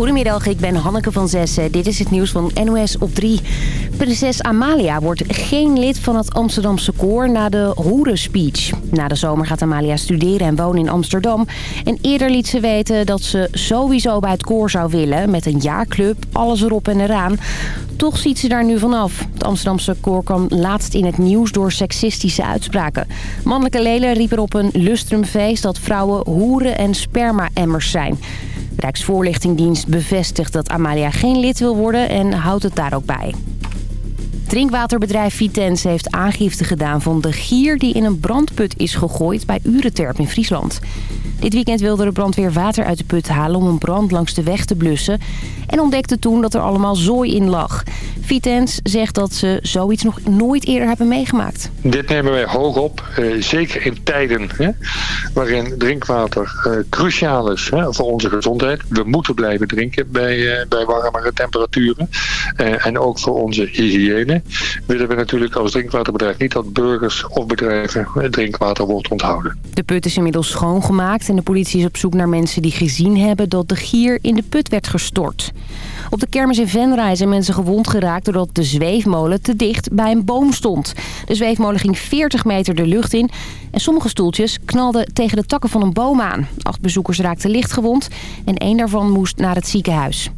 Goedemiddag, ik ben Hanneke van Zessen. Dit is het nieuws van NOS op 3. Prinses Amalia wordt geen lid van het Amsterdamse koor na de Hoeren-speech. Na de zomer gaat Amalia studeren en wonen in Amsterdam. En eerder liet ze weten dat ze sowieso bij het koor zou willen... met een jaarclub, alles erop en eraan. Toch ziet ze daar nu vanaf. Het Amsterdamse koor kwam laatst in het nieuws door seksistische uitspraken. Mannelijke leden riepen op een lustrumfeest dat vrouwen hoeren en sperma-emmers zijn... Rijksvoorlichtingdienst bevestigt dat Amalia geen lid wil worden en houdt het daar ook bij. Drinkwaterbedrijf Vitens heeft aangifte gedaan van de gier die in een brandput is gegooid bij Ureterp in Friesland. Dit weekend wilde de brandweer water uit de put halen om een brand langs de weg te blussen. En ontdekte toen dat er allemaal zooi in lag. Vitens zegt dat ze zoiets nog nooit eerder hebben meegemaakt. Dit nemen wij hoog op, eh, zeker in tijden hè, waarin drinkwater eh, cruciaal is hè, voor onze gezondheid. We moeten blijven drinken bij, uh, bij warmere temperaturen. En ook voor onze hygiëne willen we natuurlijk als drinkwaterbedrijf niet dat burgers of bedrijven drinkwater wordt onthouden. De put is inmiddels schoongemaakt en de politie is op zoek naar mensen die gezien hebben dat de gier in de put werd gestort. Op de kermis in Venray zijn mensen gewond geraakt doordat de zweefmolen te dicht bij een boom stond. De zweefmolen ging 40 meter de lucht in en sommige stoeltjes knalden tegen de takken van een boom aan. Acht bezoekers raakten lichtgewond en één daarvan moest naar het ziekenhuis.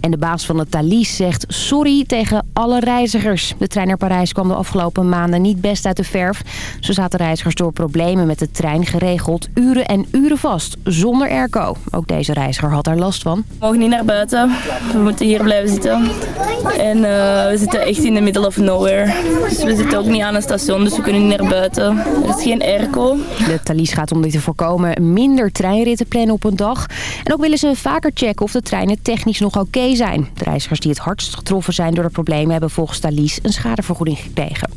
En de baas van het Thalys zegt sorry tegen alle reizigers. De trein naar Parijs kwam de afgelopen maanden niet best uit de verf. Zo zaten reizigers door problemen met de trein geregeld uren en uren vast, zonder airco. Ook deze reiziger had er last van. We mogen niet naar buiten. We moeten hier blijven zitten. En uh, we zitten echt in de middle of nowhere. Dus we zitten ook niet aan een station, dus we kunnen niet naar buiten. Er is geen airco. De Thalys gaat om dit te voorkomen minder treinritten plannen op een dag. En ook willen ze vaker checken of de treinen technisch nog oké zijn. De reizigers die het hardst getroffen zijn door de problemen... hebben volgens Thalys een schadevergoeding gekregen.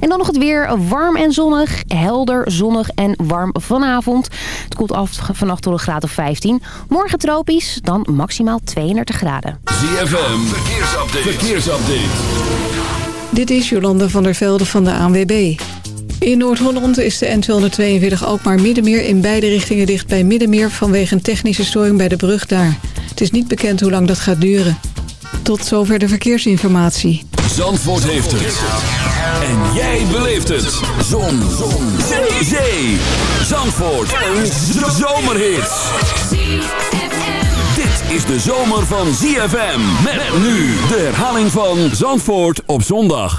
En dan nog het weer. Warm en zonnig. Helder, zonnig en warm vanavond. Het koelt af vannacht tot een graad of 15. Morgen tropisch, dan maximaal 32 graden. ZFM, verkeersupdate. verkeersupdate. Dit is Jolanda van der Velde van de ANWB. In Noord-Holland is de N242 ook maar Middenmeer in beide richtingen dicht bij Middenmeer... vanwege een technische storing bij de brug daar. Het is niet bekend hoe lang dat gaat duren. Tot zover de verkeersinformatie. Zandvoort heeft het. En jij beleeft het. Zon. Zon. Zee. Zee. Zandvoort. Een zomerhit. Dit is de zomer van ZFM. Met nu de herhaling van Zandvoort op zondag.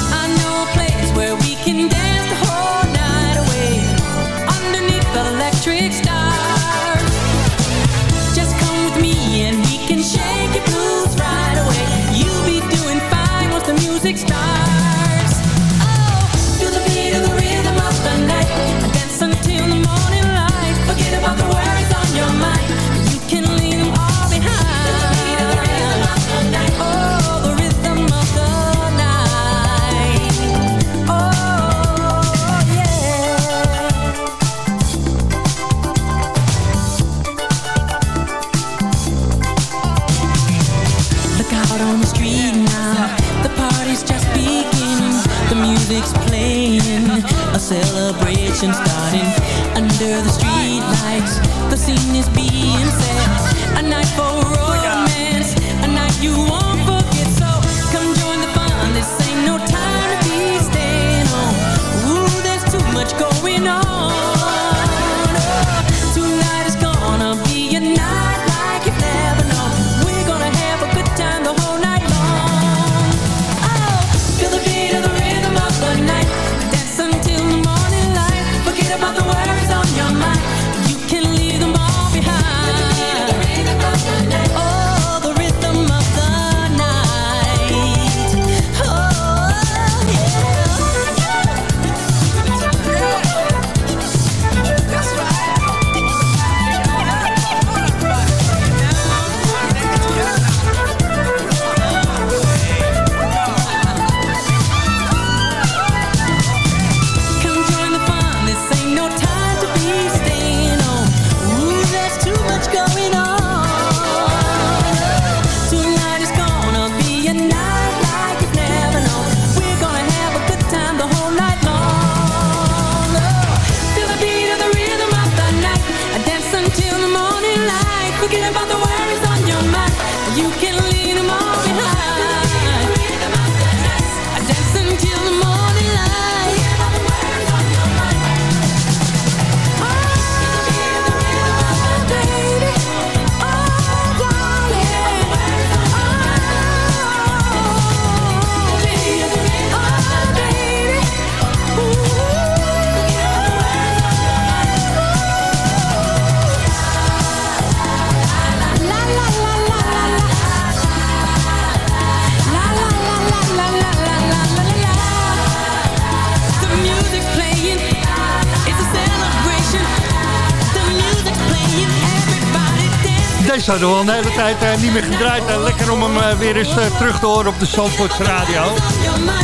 hadden we al een hele tijd eh, niet meer gedraaid. Eh, lekker om hem eh, weer eens terug te horen op de Zandvoorts Radio.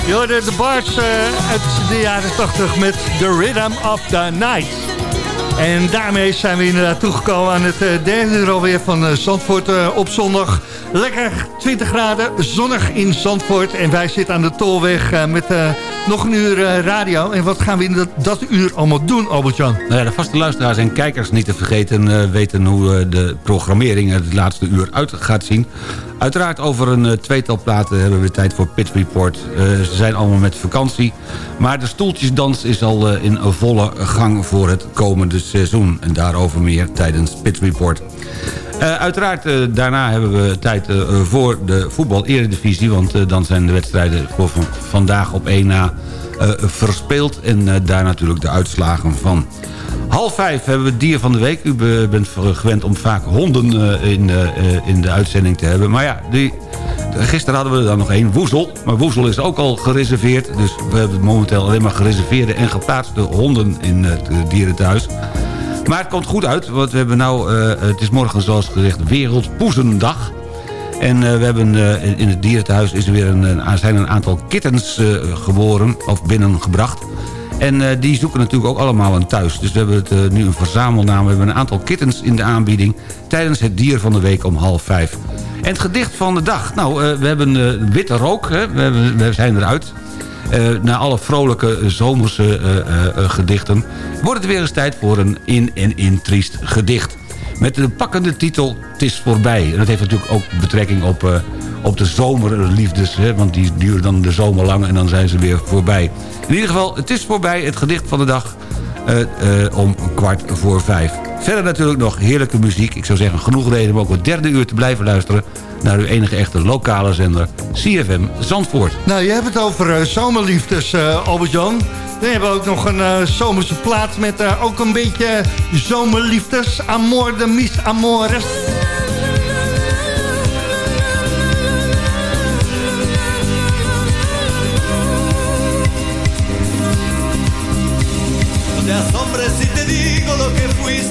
Je hoorde de Bards eh, uit de jaren 80 met The Rhythm of the Night. En daarmee zijn we inderdaad toegekomen aan het derde uur alweer van Zandvoort op zondag. Lekker 20 graden, zonnig in Zandvoort. En wij zitten aan de Tolweg met nog een uur eh, radio. En wat gaan we in dat, dat uur allemaal doen, Albert-Jan? Nou ja, de vaste luisteraars en kijkers niet te vergeten... eh, weten hoe eh, de programmering er het laatste uur uit gaat zien. Uiteraard over een eh, tweetal platen hebben we tijd voor Pit Report. Eh, ze zijn allemaal met vakantie. Maar de stoeltjesdans is al eh, in volle gang voor het komende seizoen. En daarover meer tijdens Pit Report. Uiteraard, daarna hebben we tijd voor de voetbal-eredivisie... want dan zijn de wedstrijden voor van- vandaag op 1 na verspeeld... en daar natuurlijk de uitslagen van. Half vijf hebben we het dier van de week. U be- bent gewend om vaak honden eh, in, eh, in de uitzending te hebben. Maar ja, gisteren hadden we er dan nog één, Woezel. Maar Woezel is ook al gereserveerd. Dus we hebben momenteel alleen maar gereserveerde en geplaatste honden in het eh, dierenthuis. Maar het komt goed uit, want we hebben nou, het is morgen zoals gezegd Wereldpoezendag. En we hebben in- het dierenthuis is er weer een, zijn een aantal kittens geboren of binnengebracht. En eh, die zoeken natuurlijk ook allemaal een thuis. Dus we hebben het, eh, nu een verzamelnaam. We hebben een aantal kittens in de aanbieding... tijdens het dier van de week om half vijf. En het gedicht van de dag. Nou, eh, we hebben witte rook. Hè? We, zijn eruit. Eh, na alle vrolijke zomerse gedichten... wordt het weer eens tijd voor een in- en in-triest gedicht. Met de pakkende titel Het is voorbij. En dat heeft natuurlijk ook betrekking op, op de zomerliefdes. Hè? Want die duren dan de zomer lang en dan zijn ze weer voorbij. In ieder geval, het is voorbij. Het gedicht van de dag eh, eh, om kwart voor vijf. Verder natuurlijk nog heerlijke muziek. Ik zou zeggen, genoeg reden om ook het derde uur te blijven luisteren... naar uw enige echte lokale zender, CFM Zandvoort. Nou, je hebt het over eh, zomerliefdes, Albert-Jan. Dan hebben we ook nog een zomerse plaat met ook een beetje zomerliefdes. Amor de mis amores.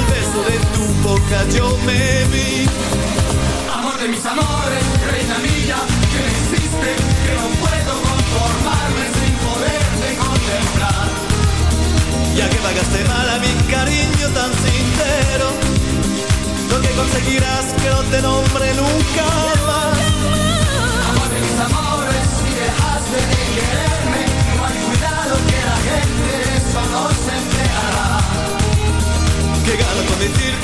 el beso de tu boca yo me vi. Amor de mis amores, reina mía, que me hiciste, que no puedo conformarme sin poderte contemplar. Ya que pagaste mal a mi cariño tan sincero, lo que conseguirás que no te nombre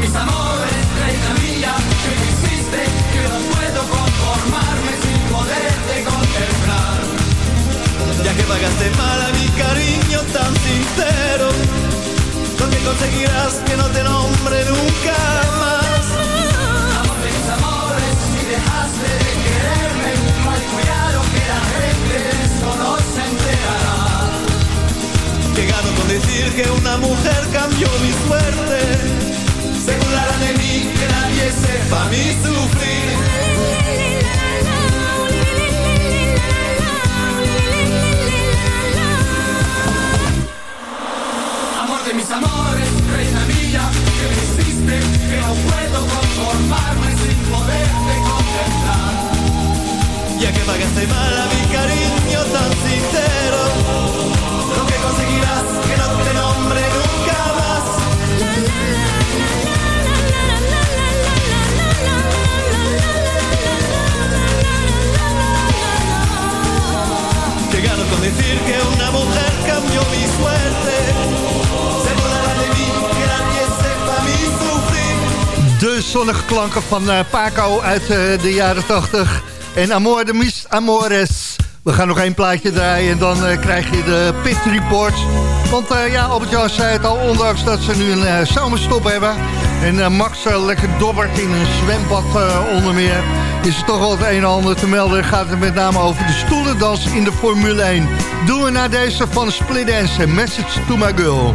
Mis amores, reina mía, que me hiciste, que no puedo conformarme sin poderte contemplar. Ya que pagaste mal a mi cariño tan sincero, que conseguirás que no te nombre nunca más. Amor de mis amores, si dejaste de quererme, mal cuidado que la gente de no se enterará. Que gano con decir que una mujer cambió mi suerte. De mí, que nadie sepa mi sufrir. Amor de mis amores, reina mía, que me hiciste, que no puedo conformarme sin poderte contemplar. Ya que pagaste mal zonnige klanken van eh, Paco uit eh, de jaren 80. En Amor de Mis Amores. We gaan nog één plaatje draaien en dan eh, krijg je de Pit Report. Want ja, Albert-Jan zei het al, ondanks dat ze nu een zomerstop hebben... en Max lekker dobbert in een zwembad onder meer... is er toch wel het een en ander te melden. Gaat het met name over de stoelendans in de Formule 1. Doen we naar deze van Split Dance, Message to my girl.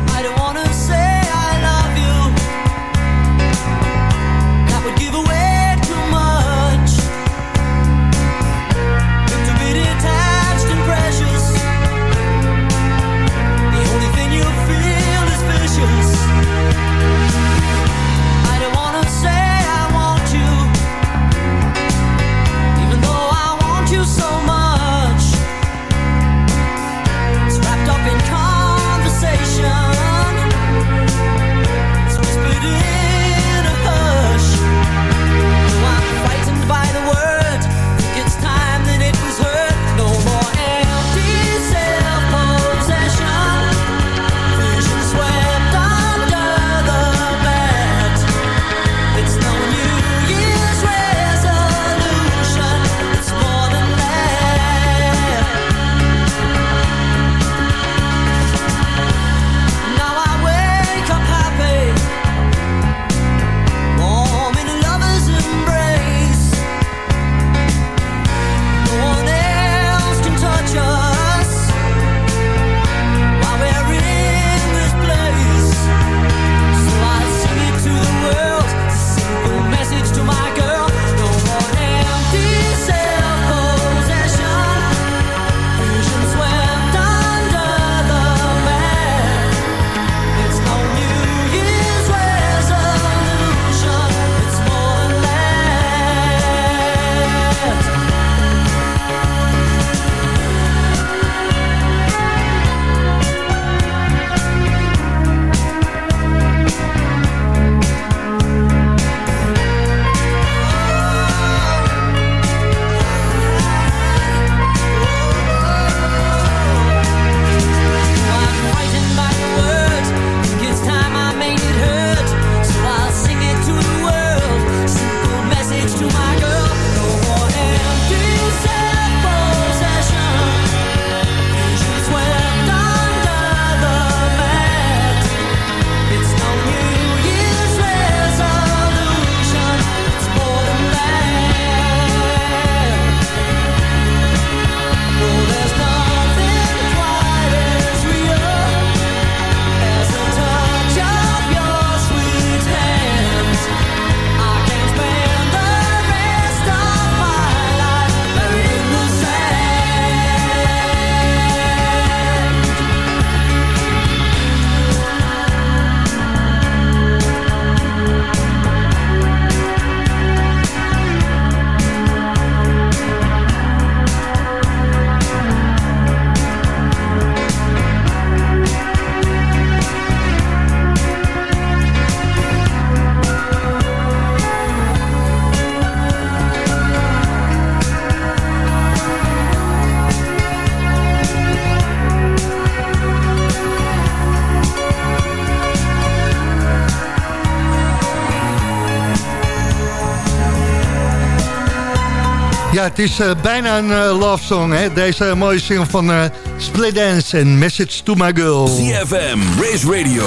Het is eh, bijna een eh, love song, hè? Deze mooie single van eh Split Dance en Message to My Girl. CFM, Race Radio,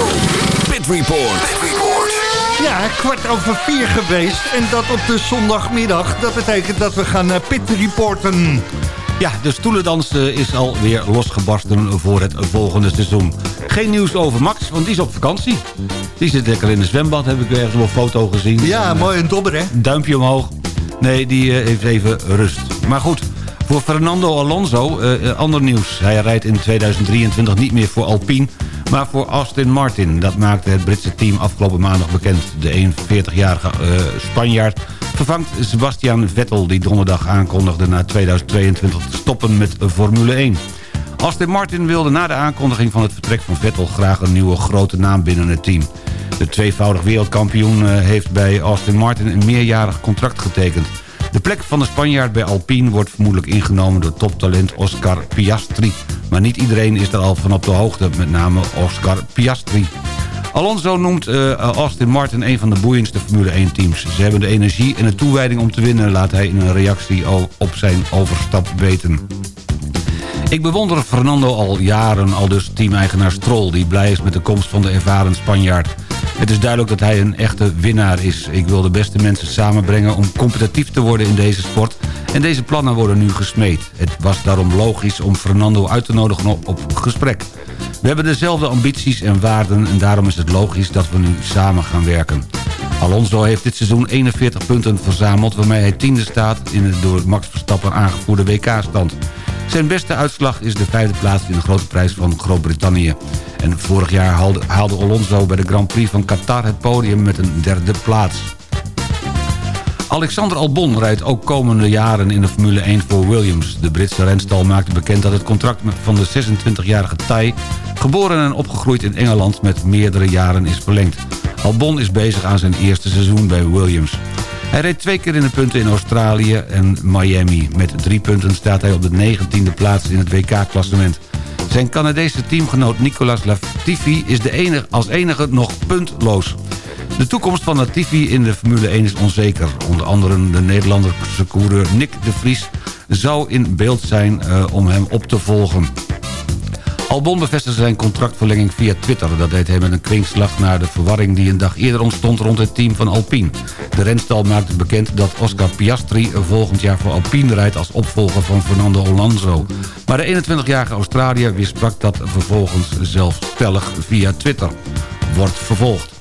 Pit Report. Pit Report. Ja, kwart over vier geweest. En dat op de zondagmiddag. Dat betekent dat we gaan pit reporten. Ja, de stoelendans is alweer losgebarsten voor het volgende seizoen. Geen nieuws over Max, want die is op vakantie. Die zit lekker in de zwembad, heb ik ergens op een foto gezien. Ja, En, mooi een dobber, hè? Duimpje omhoog. Nee, die eh, heeft even rust. Maar goed, voor Fernando Alonso, eh, eh, ander nieuws. Hij rijdt in 2023 niet meer voor Alpine, maar voor Aston Martin. Dat maakte het Britse team afgelopen maandag bekend. De 41-jarige eh, Spanjaard vervangt Sebastian Vettel... die donderdag aankondigde na 2022 te stoppen met Formule 1. Aston Martin wilde na de aankondiging van het vertrek van Vettel... graag een nieuwe grote naam binnen het team. De tweevoudig wereldkampioen eh, heeft bij Aston Martin een meerjarig contract getekend. De plek van de Spanjaard bij Alpine wordt vermoedelijk ingenomen door toptalent Oscar Piastri. Maar niet iedereen is er al van op de hoogte, met name Oscar Piastri. Alonso noemt eh, Aston Martin een van de boeiendste Formule 1 teams. Ze hebben de energie en de toewijding om te winnen, laat hij in een reactie op zijn overstap weten. Ik bewonder Fernando al jaren, al dus teameigenaar Stroll... die blij is met de komst van de ervaren Spanjaard. Het is duidelijk dat hij een echte winnaar is. Ik wil de beste mensen samenbrengen om competitief te worden in deze sport... en deze plannen worden nu gesmeed. Het was daarom logisch om Fernando uit te nodigen op, gesprek. We hebben dezelfde ambities en waarden... en daarom is het logisch dat we nu samen gaan werken. Alonso heeft dit seizoen 41 punten verzameld... waarmee hij tiende staat in de door Max Verstappen aangevoerde WK-stand. Zijn beste uitslag is de vijfde plaats in de grote prijs van Groot-Brittannië. En vorig jaar haalde, Alonso bij de Grand Prix van Qatar het podium met een derde plaats. Alexander Albon rijdt ook komende jaren in de Formule 1 voor Williams. De Britse renstal maakte bekend dat het contract van de 26-jarige Thai... geboren en opgegroeid in Engeland met meerdere jaren is verlengd. Albon is bezig aan zijn eerste seizoen bij Williams. Hij reed twee keer in de punten in Australië en Miami. Met drie punten staat hij op de 19e plaats in het WK-klassement. Zijn Canadese teamgenoot Nicolas Latifi is de enige, als enige nog puntloos. De toekomst van Latifi in de Formule 1 is onzeker. Onder andere de Nederlandse coureur Nick de Vries zou in beeld zijn eh, om hem op te volgen. Albon bevestigde zijn contractverlenging via Twitter. Dat deed hij met een kringslag naar de verwarring die een dag eerder ontstond rond het team van Alpine. De renstal maakte bekend dat Oscar Piastri volgend jaar voor Alpine rijdt als opvolger van Fernando Alonso. Maar de 21-jarige Australiër weersprak dat vervolgens zelfstellig via Twitter. Wordt vervolgd.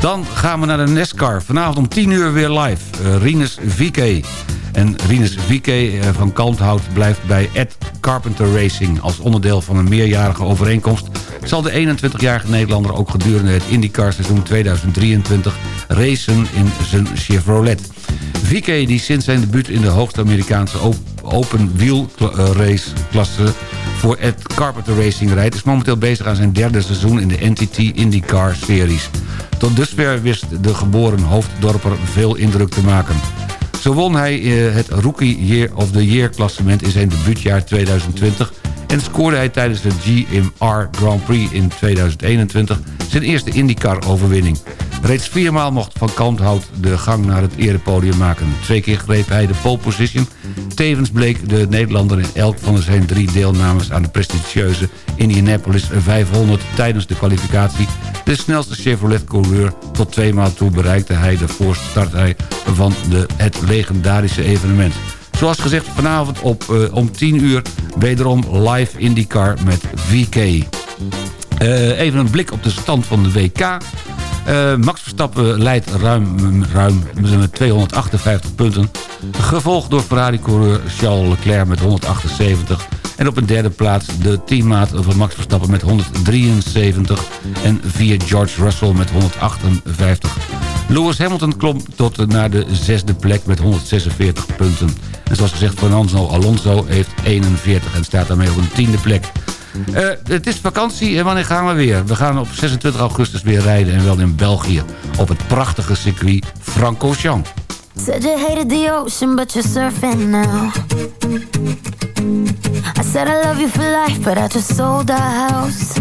Dan gaan we naar de NASCAR. Vanavond om 10 uur weer live. Uh, Rinus VK. En Rinus VK uh, van Kalmthout blijft bij Ed Carpenter Racing. Als onderdeel van een meerjarige overeenkomst... zal de 21-jarige Nederlander ook gedurende het IndyCar seizoen 2023 racen in zijn Chevrolet. VK, die sinds zijn debuut in de hoogste Amerikaanse open wheel race klasse voor Ed Carpenter Racing rijdt... is momenteel bezig aan zijn derde seizoen in de NTT IndyCar Series. Tot dusver wist de geboren hoofddorper veel indruk te maken. Zo won hij uh, het Rookie Year of the Year klassement in zijn debuutjaar 2020... en scoorde hij tijdens de GMR Grand Prix in 2021 zijn eerste IndyCar-overwinning. Reeds viermaal mocht Van Kalmthout de gang naar het erepodium maken. Twee keer greep hij de pole position. Tevens bleek de Nederlander in elk van zijn drie deelnames... aan de prestigieuze Indianapolis 500 tijdens de kwalificatie... de snelste Chevrolet-coureur. Tot tweemaal toe bereikte hij de voorste startrij van de, het legendarische evenement. Zoals gezegd vanavond op, uh, om 10 uur wederom live IndyCar met VK. Uh, even een blik op de stand van de WK... Uh, Max Verstappen leidt ruim, ruim met 258 punten. Gevolgd door Ferrari-coureur Charles Leclerc met 178. En op een derde plaats de teammaat van Max Verstappen met 173. En via George Russell met 158. Lewis Hamilton klom tot naar de zesde plek met 146 punten. En zoals gezegd, Fernando Alonso heeft 41 en staat daarmee op een tiende plek. Uh, het is vakantie en wanneer gaan we weer? We gaan op 26 augustus weer rijden en wel in België. Op het prachtige circuit Francorchamps. Said you hated the ocean, but you're surfing now. I said I love you for life, but I just sold our house.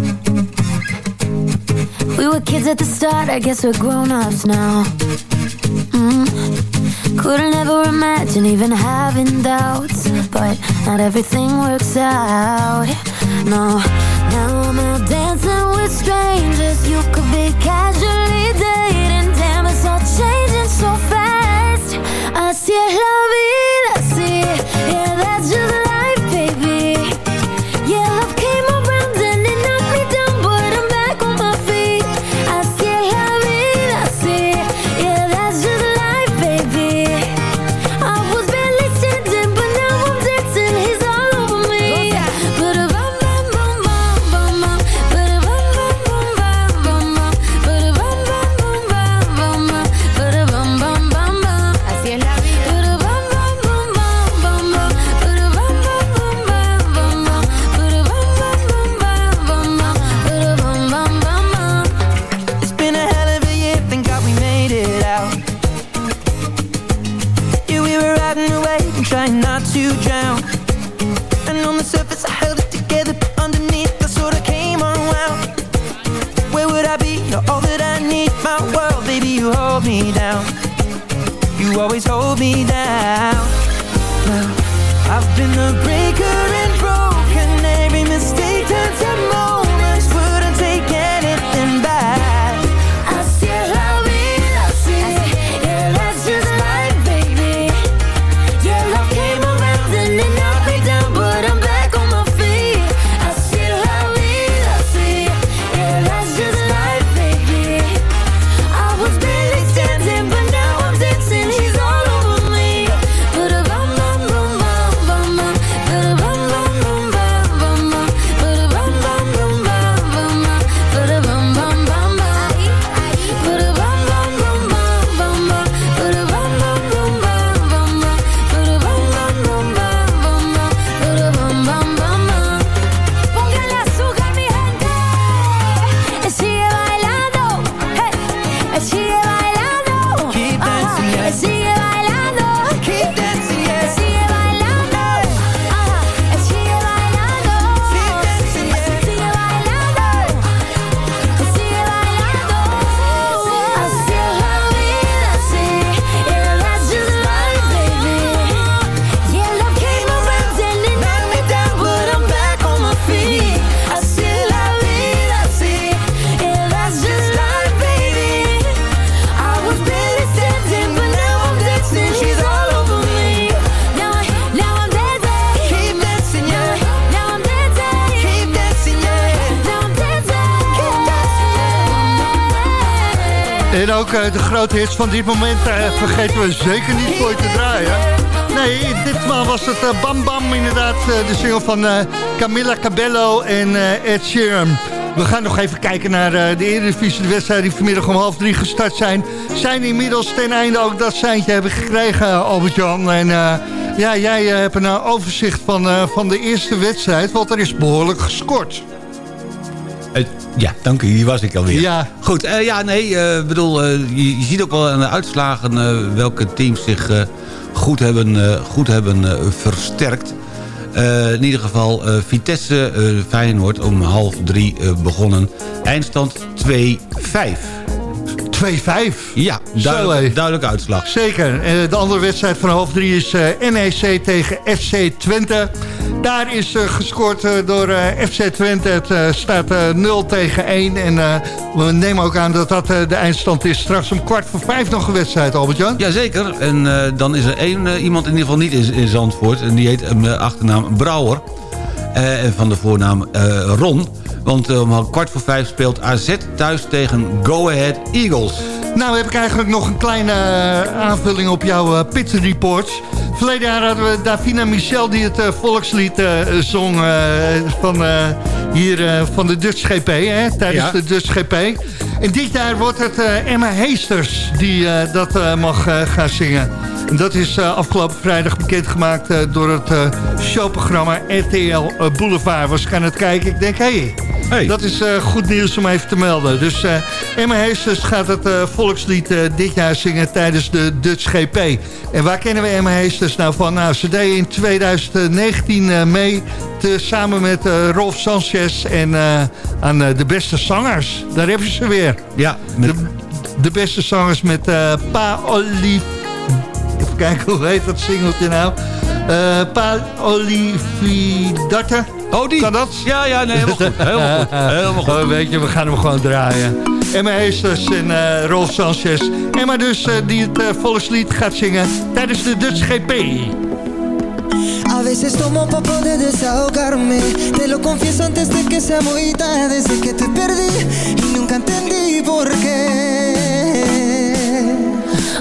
We were kids at the start, I guess we're grown-ups now. Mm. Couldn't ever imagine even having doubts. But not everything works out. No, now I'm out dancing with strangers. You could be casually dating. Damn, it's all changing so fast. Es la vida, sí. Yeah, that's just me down. De grote hits van dit moment eh, vergeten we zeker niet voor je te draaien. Nee, ditmaal was het eh, Bam Bam inderdaad, eh, de single van eh, Camilla Cabello en eh, Ed Sheeran. We gaan nog even kijken naar eh, de Eredivisie, de wedstrijden die vanmiddag om half drie gestart zijn. Zijn inmiddels ten einde ook dat seintje hebben gekregen, Albert-Jan. En eh, ja, jij eh, hebt een eh, overzicht van, eh, van de eerste wedstrijd, want er is behoorlijk gescoord. Ja, dank u. Hier was ik alweer. Ja. Goed, eh, ja, nee, eh, bedoel, eh, je, je ziet ook wel aan de uitslagen eh, welke teams zich eh, goed hebben, eh, goed hebben eh, versterkt. Eh, in ieder geval eh, Vitesse eh, Feyenoord om half drie begonnen. Eindstand 2-5. 2-5. Ja, duidelijk, hé. duidelijke uitslag. Zeker. De andere wedstrijd van half drie is eh, NEC tegen FC Twente. Daar is eh, gescoord eh, door eh, FC Twente. Het staat eh, 0 tegen 1. En we nemen ook aan dat dat de eindstand is. Straks om kwart voor vijf nog een wedstrijd, Albert-Jan. Jazeker, en dan is er één iemand in ieder geval niet in, in Zandvoort. En die heet een achternaam Brouwer. En van de voornaam Ron. Want om kwart voor vijf speelt AZ thuis tegen Go Ahead Eagles. Nou heb ik eigenlijk nog een kleine aanvulling op jouw pit report. Verleden jaar hadden we Davina Michel die het eh, volkslied eh, zong eh, van, hier van de Dutch GP, hè, tijdens Ja. de Dutch GP. En dit jaar wordt het Emma Heesters die dat mag gaan zingen. En dat is afgelopen vrijdag bekendgemaakt door het showprogramma RTL Boulevard. Was ik aan het kijken, ik denk, hé, hey, Hey. dat is eh, goed nieuws om even te melden. Dus eh, Emma Heesters gaat het eh, volkslied dit jaar zingen tijdens de Dutch GP. En waar kennen we Emma Heesters nou van? Nou, ze deed in 2019 eh, mee te, samen met Rolf Sanchez en aan de beste zangers. Daar hebben ze weer. Ja, met, De, de beste zangers met Pa Olive... Even kijken, hoe heet dat singeltje nou? Pa Olividarte. Oh, die? Kan dat? Ja, ja, nee, helemaal goed. Helemaal goed. Helemaal goed. Oh, weet je, we gaan hem gewoon draaien. Emma Heesters en eh Rolf Sanchez. Emma dus, eh, die het eh, volkslied gaat zingen tijdens de Dutch GP. A veces tomo pa poder desahogarme Te lo confieso antes de que sea muy tarde Desde que te perdí y nunca entendí por qué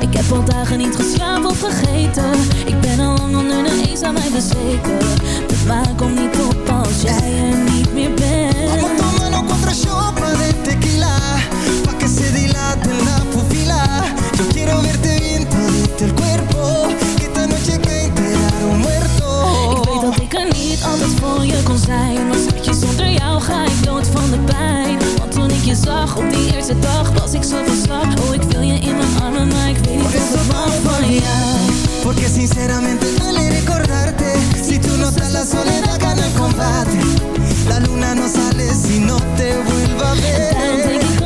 Ik heb al dagen niet geslapen of vergeten. Ik ben al lang onder de eens aan mij bezweken. De maan komt niet op als jij er niet meer bent. Vamos tomando cuatro shots de tequila. Pa' que se dilate la pupila Yo quiero verte bien todito el cuerpo Que esta noche que enterar un muerto Ik weet dat ik er niet altijd voor je kon zijn. Maar schatje, zonder jou ga ik dood van de pijn toen ik je zag op die eerste dag Was ik zo van slag. Oh, ik wil je in mijn armen Maar ik weet niet eso ik van jou. Porque sinceramente duele recordarte. Si tú no estás la soledad gana el combate. La luna no sale si no te vuelva a ver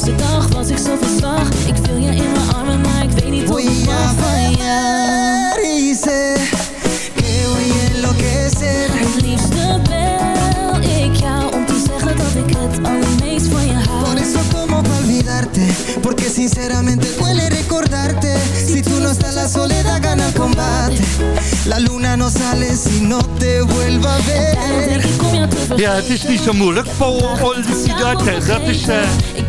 luna no sale si no te vuelva a ver Ja, het is niet zo moeilijk. Paul Olvidarte, dat is eh,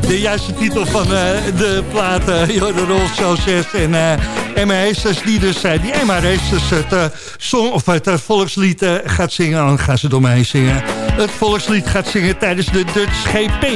de juiste titel van eh, de plaat. Uh, de Rolf Sanchez en eh, Emma Heesters, die dus die Emma Heesters het, song, of het volkslied gaat zingen. Dan gaan ze door mij zingen. Het volkslied gaat zingen tijdens de Dutch GP.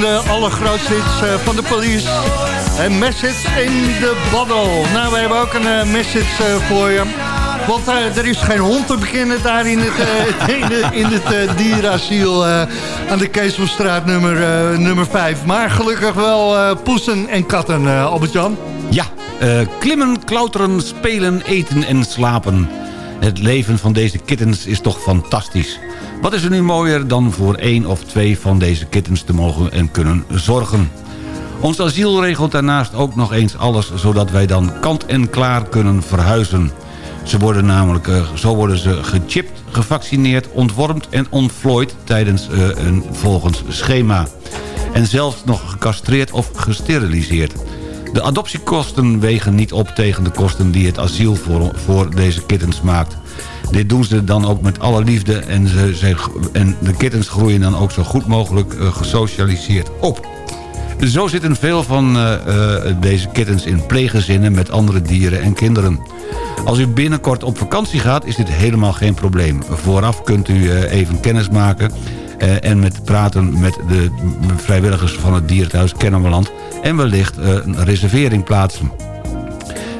De allergrootste eh, van de police. Een message in the bottle. Nou, we hebben ook een eh, message eh, voor je. Want er is geen hond te bekennen daar in het, in, het dierasiel aan de Keesomstraat nummer, nummer 5. Maar gelukkig wel poesen en katten, Albert-Jan. Ja, klimmen, klauteren, spelen, eten en slapen. Het leven van deze kittens is toch fantastisch. Wat is er nu mooier dan voor één of twee van deze kittens te mogen en kunnen zorgen? Ons asiel regelt daarnaast ook nog eens alles... zodat wij dan kant en klaar kunnen verhuizen. Ze worden namelijk, eh, zo worden ze gechipt, gevaccineerd, ontwormd en ontvlooid... tijdens eh, een volgens schema. En zelfs nog gecastreerd of gesteriliseerd. De adoptiekosten wegen niet op tegen de kosten die het asiel voor, voor deze kittens maakt. Dit doen ze dan ook met alle liefde en, ze, en de kittens groeien dan ook zo goed mogelijk eh, gesocialiseerd op. Zo zitten veel van eh, eh, deze kittens in pleeggezinnen met andere dieren en kinderen. Als u binnenkort op vakantie gaat is dit helemaal geen probleem. Vooraf kunt u even kennis maken en met praten met de vrijwilligers van het dierenthuis Kennemerland... en wellicht een reservering plaatsen.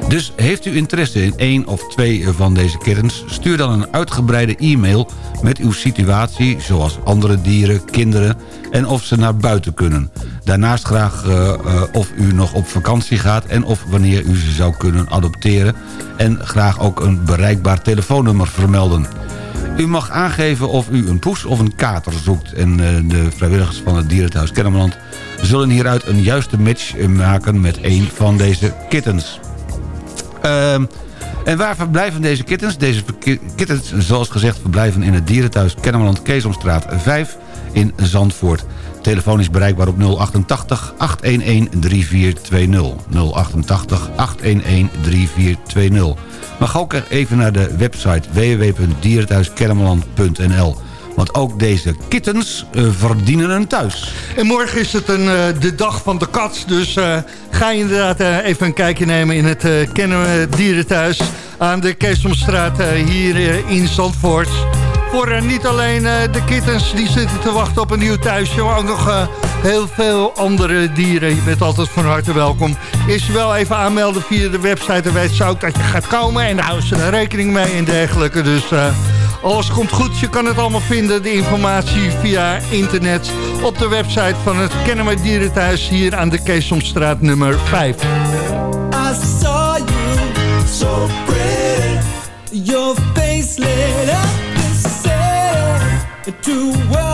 Dus heeft u interesse in één of twee van deze kittens... stuur dan een uitgebreide e-mail met uw situatie... zoals andere dieren, kinderen en of ze naar buiten kunnen. Daarnaast graag eh, eh, of u nog op vakantie gaat... en of wanneer u ze zou kunnen adopteren... en graag ook een bereikbaar telefoonnummer vermelden. U mag aangeven of u een poes of een kater zoekt... en eh, de vrijwilligers van het Dierenthuis Kennemerland... zullen hieruit een juiste match maken met een van deze kittens. Ehm, en waar verblijven deze kittens? Deze kittens, zoals gezegd, verblijven in het dierenthuis Kennemerland Keesomstraat 5 in Zandvoort. Telefoon is bereikbaar op 088 811 3420. 088 811 3420. Maar ga ook even naar de website www.dierenthuiskennemerland.nl. Want ook deze kittens eh, verdienen een thuis. En morgen is het een, eh, de dag van de kat. Dus eh, ga je inderdaad even een kijkje nemen in het Kennen Dierenthuis... aan de Keesomstraat hier in Zandvoort. Voor niet alleen de kittens die zitten te wachten op een nieuw thuisje... maar ook nog heel veel andere dieren. Je bent altijd van harte welkom. Eerst je wel even aanmelden via de website. Dan weet ze ook dat je gaat komen en daar houden ze er rekening mee en dergelijke. Dus... alles komt goed, je kan het allemaal vinden, de informatie via internet... op de website van het Kennemer Dierenthuis hier aan de Keesomstraat nummer 5. I saw you so pretty. Your face lit up the city.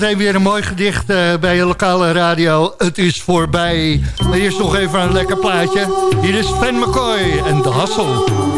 zometeen weer een mooi gedicht eh, bij je lokale radio. Het is voorbij. Maar eerst nog even een lekker plaatje. Hier is Van McCoy en De Hassel.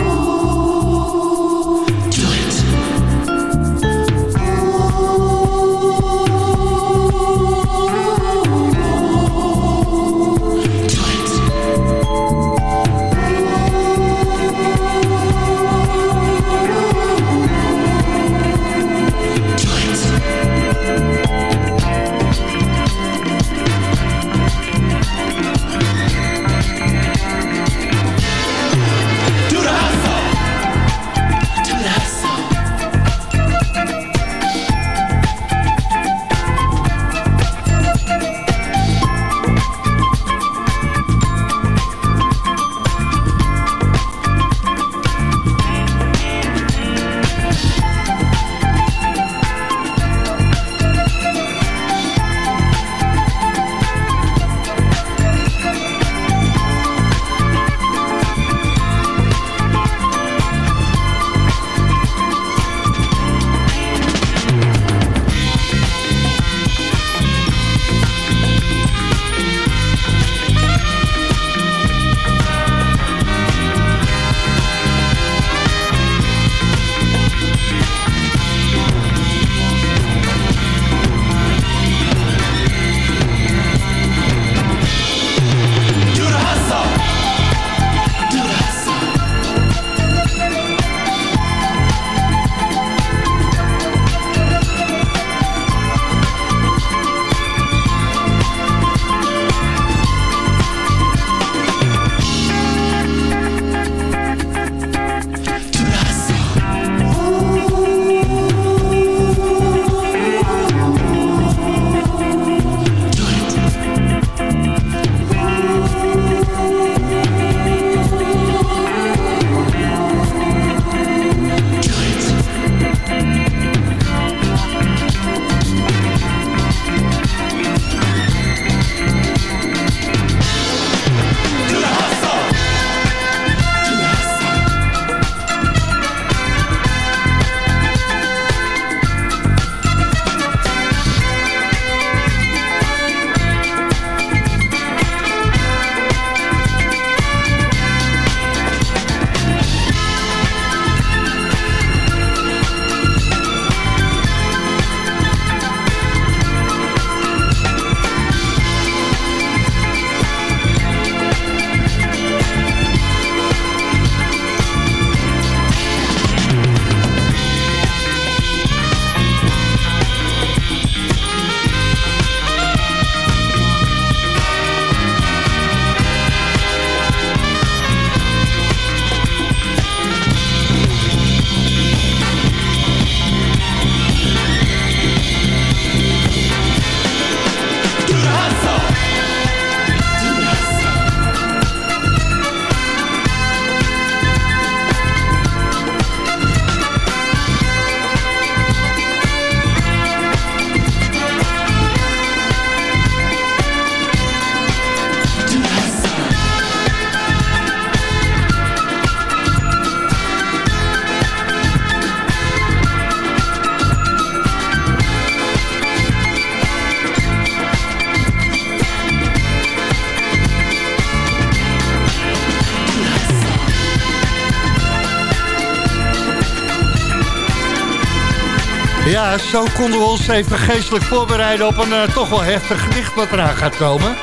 Ja, zo konden we ons even geestelijk voorbereiden op een eh, toch wel heftig gedicht wat eraan gaat komen.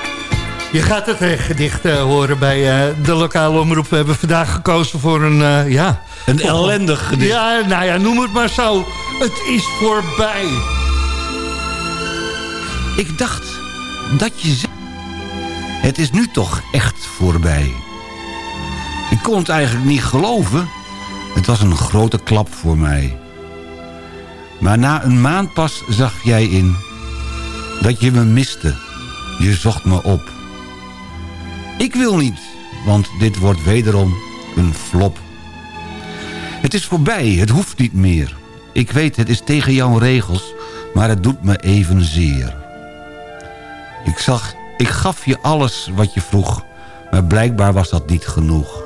Je gaat het eh, gedicht eh, horen bij de lokale omroep. We hebben vandaag gekozen voor een, ja... Een ellendig gedicht. Ja, nou ja, noem het maar zo. Het is voorbij. Ik dacht dat je zei... Het is nu toch echt voorbij. Ik kon het eigenlijk niet geloven. Het was een grote klap voor mij. Maar na een maand pas zag jij in... dat je me miste. Je zocht me op. Ik wil niet, want dit wordt wederom een flop. Het is voorbij, het hoeft niet meer. Ik weet, het is tegen jouw regels, maar het doet me evenzeer. Ik, zag, ik gaf je alles wat je vroeg, maar blijkbaar was dat niet genoeg.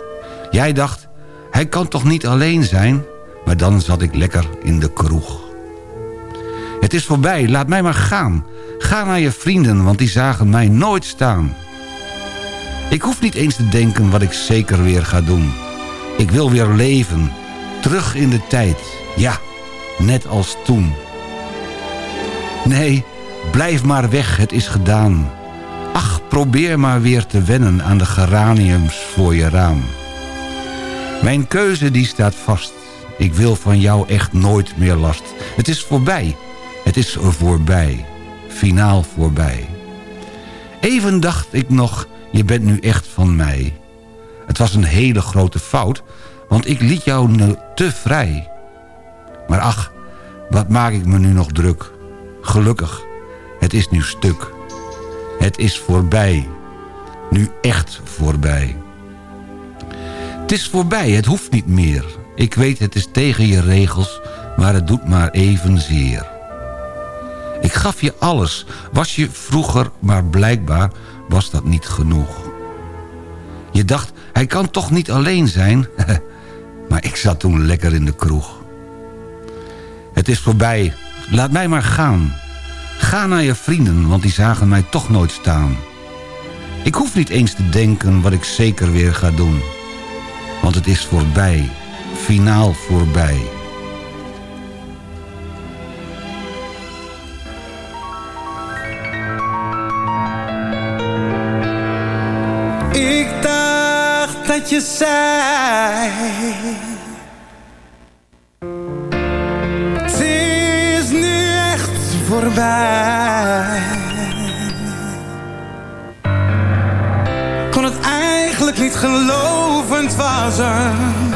Jij dacht, hij kan toch niet alleen zijn? Maar dan zat ik lekker in de kroeg. Het is voorbij, laat mij maar gaan. Ga naar je vrienden, want die zagen mij nooit staan. Ik hoef niet eens te denken wat ik zeker weer ga doen. Ik wil weer leven, terug in de tijd. Ja, net als toen. Nee, blijf maar weg, het is gedaan. Ach, probeer maar weer te wennen aan de geraniums voor je raam. Mijn keuze die staat vast. Ik wil van jou echt nooit meer last. Het is voorbij. Het is voorbij. Finaal voorbij. Even dacht ik nog, je bent nu echt van mij. Het was een hele grote fout, want ik liet jou te vrij. Maar ach, wat maak ik me nu nog druk. Gelukkig, het is nu stuk. Het is voorbij. Nu echt voorbij. Het is voorbij, het hoeft niet meer. Ik weet het is tegen je regels, maar het doet maar evenzeer. Ik gaf je alles, was je vroeger, maar blijkbaar was dat niet genoeg. Je dacht, hij kan toch niet alleen zijn? maar ik zat toen lekker in de kroeg. Het is voorbij, laat mij maar gaan. Ga naar je vrienden, want die zagen mij toch nooit staan. Ik hoef niet eens te denken wat ik zeker weer ga doen. Want het is voorbij, finaal voorbij. Je zei Het is nu echt voorbij. Kon het eigenlijk niet geloven Het was een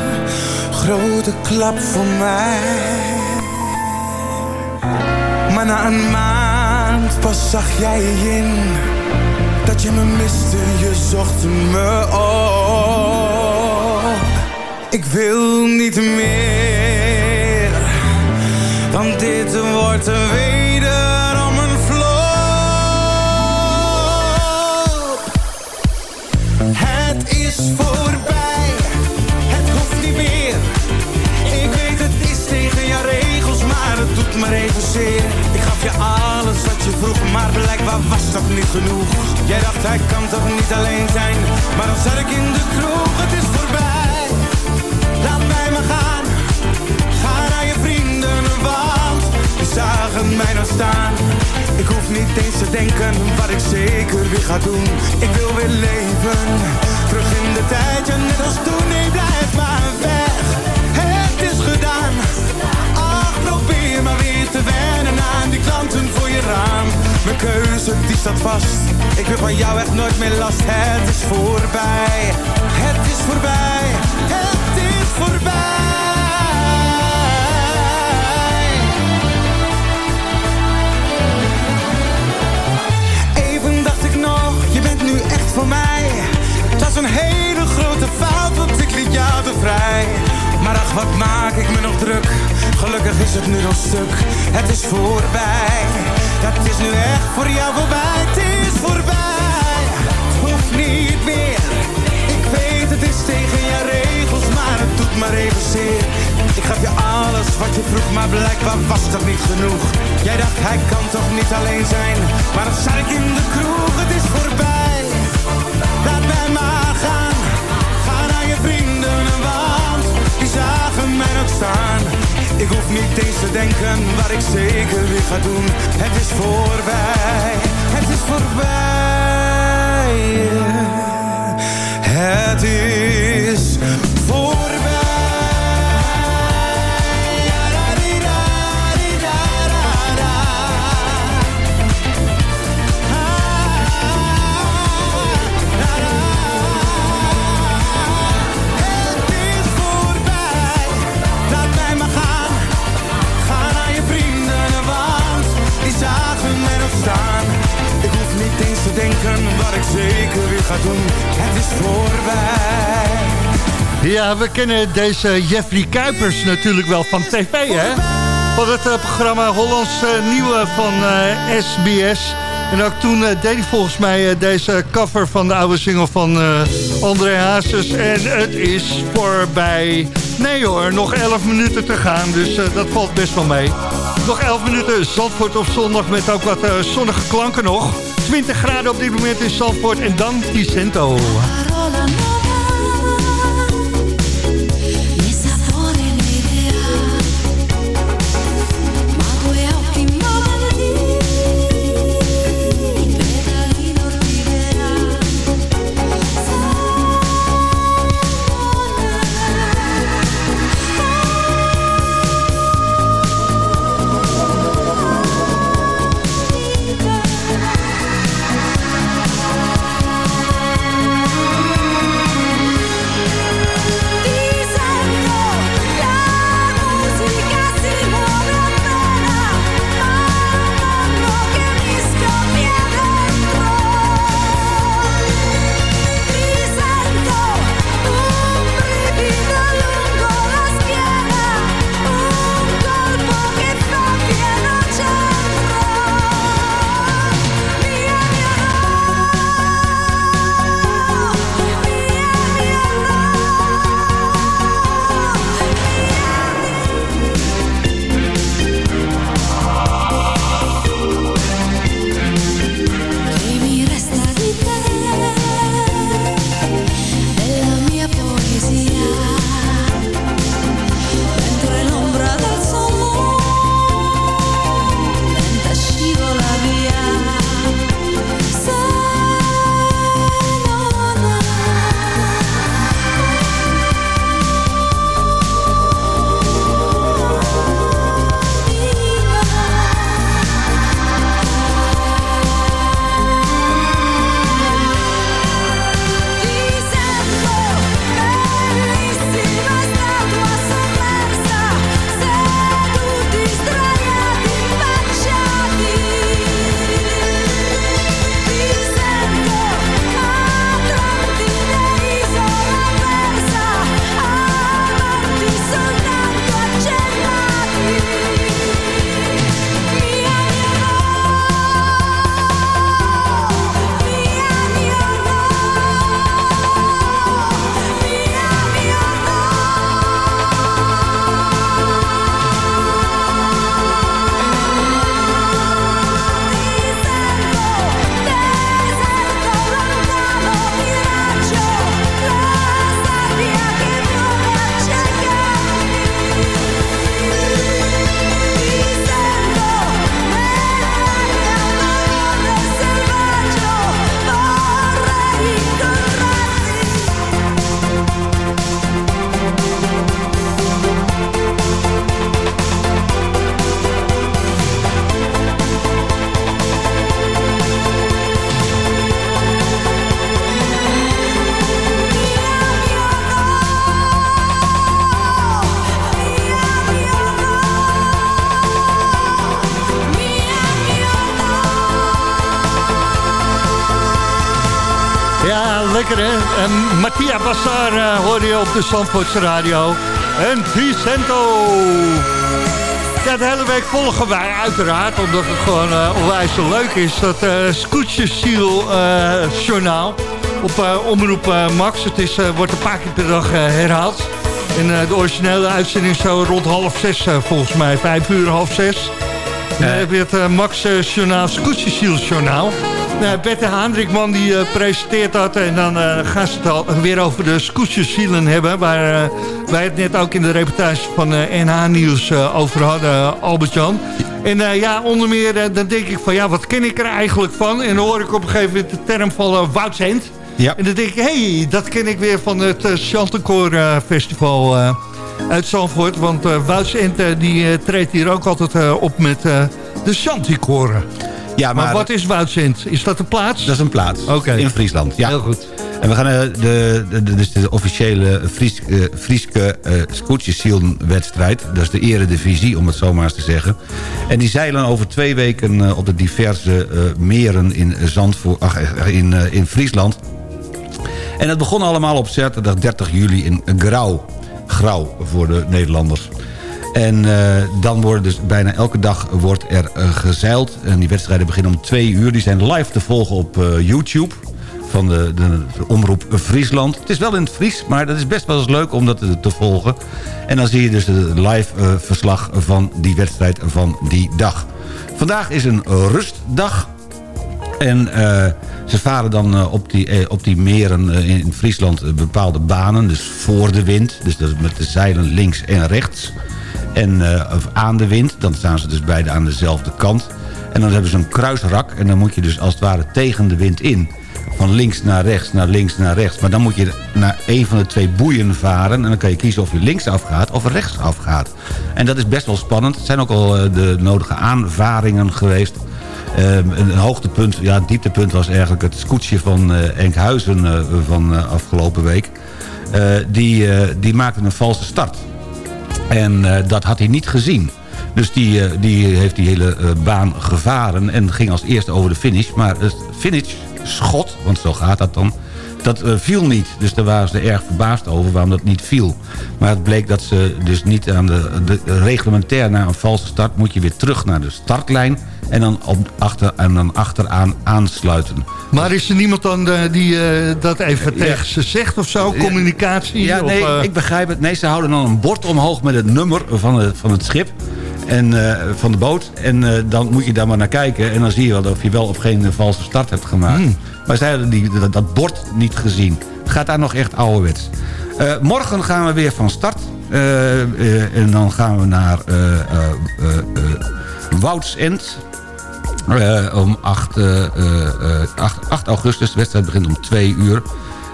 grote klap voor mij. Maar na een maand pas zag jij in. dat je me miste, je zocht me op. Ik wil niet meer, want dit wordt wederom een flop. Het is voorbij, het hoeft niet meer. Ik weet het is tegen jouw regels, maar het doet maar even. Ik alles wat je vroeg, maar blijkbaar was dat niet genoeg. Jij dacht hij kan toch niet alleen zijn, maar dan zat ik in de kroeg. Het is voorbij, laat mij maar gaan. Ga naar je vrienden, want die zagen mij nog staan. Ik hoef niet eens te denken wat ik zeker weer ga doen. Ik wil weer leven, terug in de tijd, ja net als toen. Nee, blijf maar weg, maar weer te wennen aan die klanten voor je raam. Mijn keuze die staat vast. Ik wil van jou echt nooit meer last. Het is voorbij. Het is voorbij. Het is voorbij. Even dacht ik nog, je bent nu echt voor mij. Het was een hele grote fout, want ik liet jou te vrij. Maar ach, wat maak ik me nog druk. Gelukkig is het nu nog stuk. Het is voorbij. Het is nu echt voor jou voorbij. Het is voorbij. Het hoeft niet meer. Ik weet het is tegen je regels, maar het doet maar even zeer. Ik gaf je alles wat je vroeg, maar blijkbaar was dat niet genoeg. Jij dacht hij kan toch niet alleen zijn, maar dan zat ik in de kroeg. Het is voorbij. Laat mij maar gaan. Ga naar je vrienden, want die zagen mij nog staan. Ik hoef niet eens te denken wat ik zeg gaat doen. Het is voorbij, het is voorbij. Het is voorbij. Zeker weer ga doen. Het is voorbij. Ja, we kennen deze Jeffrey Kuipers natuurlijk wel van tv, hè? Van het eh, programma Hollands eh, Nieuwe van eh, SBS. En ook toen eh, deed hij volgens mij eh, deze cover van de oude single van eh, André Hazes. En het is voorbij. Nee hoor, nog 11 minuten te gaan, dus eh, dat valt best wel mee. Nog 11 minuten Zandvoort op zondag met ook wat eh, zonnige klanken nog. 20 graden op dit moment in Zandvoort en dan parola de Zandvoortse radio. En Vicento. Ja, de hele week volgen wij uiteraard, omdat het gewoon eh onwijs zo leuk is, dat eh Scootjesiel eh journaal op Omroep Max. Het is, wordt een paar keer per dag herhaald. En eh, de originele uitzending is zo rond half zes, volgens mij, vijf uur, half zes. Dan heb je het Max Journaal, Scootjesiel journaal. Nou, Bette Haandrikman die eh, presenteert dat en dan eh, gaan ze het al weer over de scootjesielen hebben. Waar eh, wij het net ook in de reportage van eh, NH Nieuws eh, over hadden, Albert-Jan. En eh, ja, onder meer, eh, dan denk ik van, ja, wat ken ik er eigenlijk van? En dan hoor ik op een gegeven moment de term van uh, Woudsend. Ja. En dan denk ik, hé, hey, dat ken ik weer van het uh, Chantecoor Festival uit Zandvoort. Want uh, Woudsend die treedt hier ook altijd op met de Chanticoren. Ja, maar, maar, wat is Woudsend? Is dat een plaats? Dat is een plaats okay. in Friesland. Ja. Heel goed. En we gaan uh, de, de, de, dus de officiële Fries, uh, Frieske uh. Dat is de eredivisie, om het zo maar eens te zeggen. En die zeilen over twee weken op de diverse meren in, Zandvoort, ach, in, in Friesland. En het begon allemaal op zaterdag 30 juli in Grauw. Grauw voor de Nederlanders. En uh, dan worden dus bijna elke dag wordt er uh, gezeild. En die wedstrijden beginnen om twee uur. Die zijn live te volgen op uh, YouTube van de, de, omroep Friesland. Het is wel in het Fries, maar dat is best wel eens leuk om dat te, volgen. En dan zie je dus de live verslag van die wedstrijd van die dag. Vandaag is een rustdag. En ze varen dan op, die, op die meren in Friesland bepaalde banen. Dus voor de wind. Dus dat met de zeilen links en rechts en uh, aan de wind. Dan staan ze dus beide aan dezelfde kant. En dan hebben ze een kruisrak en dan moet je dus als het ware tegen de wind in. Van links naar rechts, naar links naar rechts. Maar dan moet je naar een van de twee boeien varen. En dan kan je kiezen of je links afgaat of rechts afgaat. En dat is best wel spannend. Het zijn ook al uh, de nodige aanvaringen geweest. Uh, een hoogtepunt, ja, het dieptepunt was eigenlijk het scootje van uh, Enkhuizen van afgelopen week. die, die maakte een valse start. En uh, dat had hij niet gezien. Dus die, uh, die heeft die hele uh, baan gevaren en ging als eerste over de finish. Maar het finish schot, want zo gaat dat dan, dat viel niet. Dus daar waren ze erg verbaasd over waarom dat niet viel. Maar het bleek dat ze dus niet aan de, de reglementair na een valse start... moet je weer terug naar de startlijn en dan, op, achter, en dan achteraan aansluiten. Maar is er niemand dan uh, die uh, dat even ja. tegen ze zegt of zo? Communicatie? Ja, nee, of, ik begrijp het. Nee, ze houden dan een bord omhoog met het nummer van, het, van het schip. En van de boot. En dan moet je daar maar naar kijken. En dan zie je wel of je wel of geen valse start hebt gemaakt. Hmm. Maar zij hadden die, dat, bord niet gezien. Gaat daar nog echt ouderwets. morgen gaan we weer van start. en dan gaan we naar Woudsend. Uh, om 8, uh, 8, 8, augustus. De wedstrijd begint om 2 uur.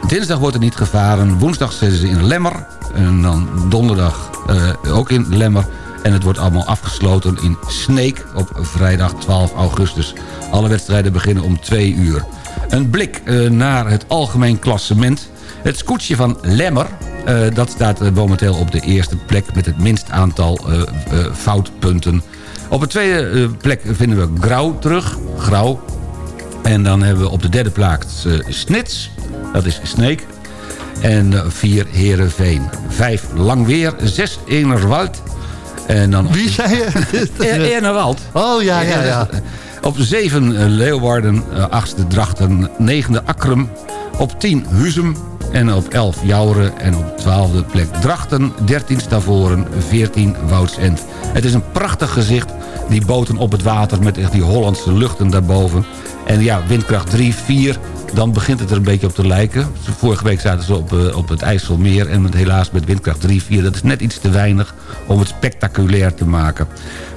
Dinsdag wordt er niet gevaren. Woensdag zitten ze in Lemmer. En dan donderdag uh, ook in Lemmer. En het wordt allemaal afgesloten in Sneek op vrijdag 12 augustus. Alle wedstrijden beginnen om 2 uur. Een blik uh, naar het algemeen klassement. Het scootje van Lemmer... Uh, dat staat momenteel op de eerste plek... met het minst aantal foutpunten op de tweede plek vinden we Grauw terug. Grauw. En dan hebben we op de derde plaats Snits. Dat is Sneek. En vier Herenveen. Vijf Langweer. Zes Enerwald. En dan Wie zei je? Enerwald. Oh ja, ja, ja. Op zeven uh, Leeuwarden. achtste Drachten. Negende Akrum. Op tien Huzum. En op 11 Jouren en op 12e plek Drachten, 13 Stavoren, 14 Woudsend. Het is een prachtig gezicht, die boten op het water met echt die Hollandse luchten daarboven. En ja, windkracht 3, 4, dan begint het er een beetje op te lijken. Vorige week zaten ze op, uh, op het IJsselmeer en met, helaas met windkracht 3, 4. Dat is net iets te weinig om het spectaculair te maken.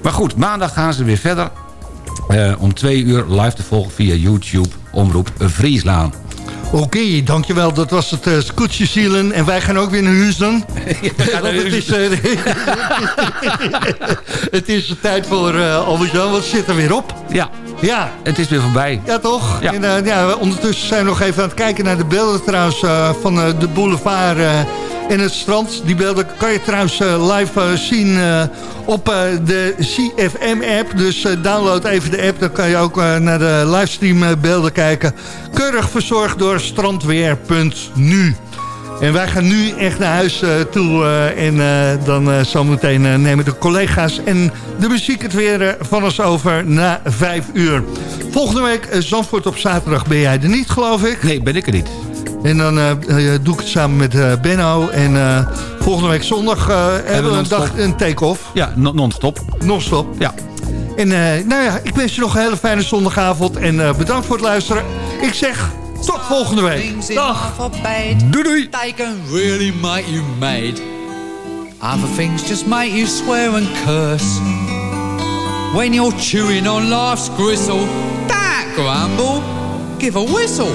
Maar goed, maandag gaan ze weer verder. Uh, om twee uur live te volgen via YouTube, Omroep Frieslaan. Oké, okay, dankjewel. Dat was het uh, Scootje Zielen. En wij gaan ook weer naar Huizen. Ja, het is, uh, het is tijd voor uh, Albert-Jan. Wat zit er weer op? Ja, ja, het is weer voorbij. Ja, toch? Ja. En, uh, ja, ondertussen zijn we nog even aan het kijken naar de beelden trouwens van de boulevard en het strand. Die beelden kan je trouwens live zien op de CFM-app. Dus download even de app, dan kan je ook naar de livestream beelden kijken. Keurig verzorgd door strandweer.nu. En wij gaan nu echt naar huis toe. En dan zometeen nemen de collega's en de muziek het weer van ons over na vijf uur. Volgende week, Zandvoort op zaterdag, ben jij er niet, geloof ik? Nee, ben ik er niet. En dan doe ik het samen met Benno. En volgende week zondag hebben we een dag een take-off. Ja, non-stop. Non-stop. Ja. En nou ja, ik wens je nog een hele fijne zondagavond. En bedankt voor het luisteren. Ik zeg... Tot volgende week. Dag. Doei doei. They can really make you mad. Other things just make you swear and curse. When you're chewing on life's gristle, don't grumble, give a whistle.